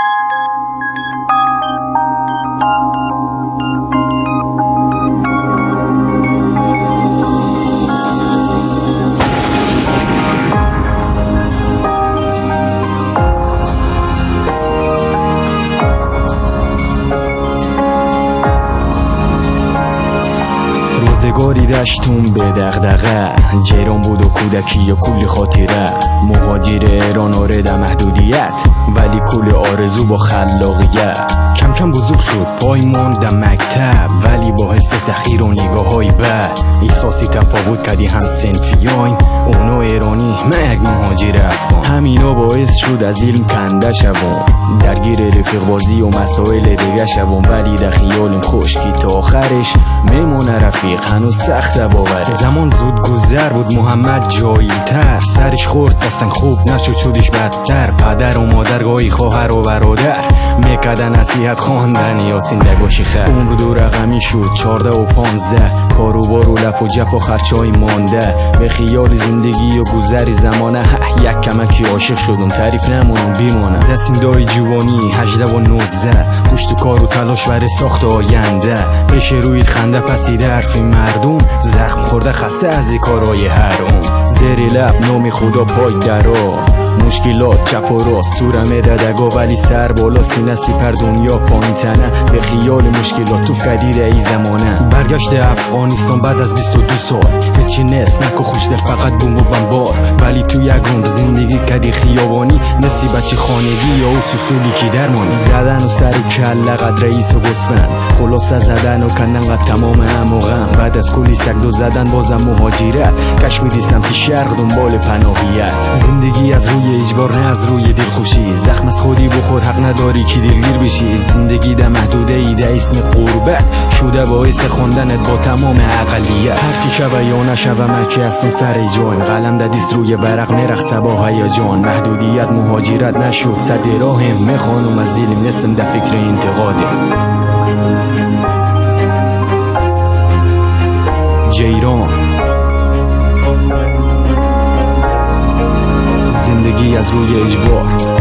thank you روزگاری دشتون به دغدغه. جیران بود و کودکی و کلی خاطره. مهاجر ایران در محدودیت. ولی کل آرزو با خلاقیت کم کم بزرگ شد پایمون در مکتب. ولی با حس تخیر و نگاه های بد. احساسی تفاوت کردی هم سنفیاین اونا ایرانی من یک مهاجر افغان. همینا باعث شد از علم کنده شوم. درگیر رفیق بازی و مسائل دیگه شوم ولی در خیالم خشکی تا آخرش میمونه رفیق هنوز سخت باور زمان زود گذر بود محمد جاییتر. سرش خورد اصلا خوب نشد شدش بدتر. پدر و مادر گاهی خواهر و برادر. می‌کردن نصیحت خواندن یا سندگاشی خر. عمر دو رقمی شد چارده و پانزده. کار و لپ و جپ و خرچای مانده. به خیال زندگی و گذر زمانه یک کمکی عاشق شدم. تعریف نمونم بیمانم دستیم دای جوانی هجده و نوزده. پشت کار و تلاش برای ساخت آینده. پیش روی خنده پسیده حرف مردم. زخم خورده خسته از این کارهای هرم زیر لب نام خدا پای درا مشکلات چپ و راست تورمه ددگا ولی سر بالا سینه سپر دنیا پایین تنه به خیال مشکلات تو فدید ای زمانه. برگشت افغانستان بعد از 22 سال. هیچی نیست نکو خوش دل فقط بوم و بمبار. ولی تو یک عمر زندگی کدی خیابانی نسی بچه خانگی یا او سوسولی که درمانی زدن و سر و کله قد رئیس و گسفن خلاصه زدن و کندن قد تمام هم و غم. بعد از کلی سگدو زدن بازم مهاجرت کش میدی سمت شرق دنبال پناهیت. زندگی از روی اجبار نه از روی دلخوشی. بخور حق نداری که دلگیر بشی. زندگی در محدوده ای در اسم قربت. شده باعث خوندنت با تمام اقلیت. هرچی شبه یا نشبه من که هستم سر جان. قلم در دیست روی برق میرخصه با هیجان. محدودیت مهاجرت نشد صد راهم می‌خوانم از دلم نستم در فکر انتقاده جیران. زندگی از روی اجبار.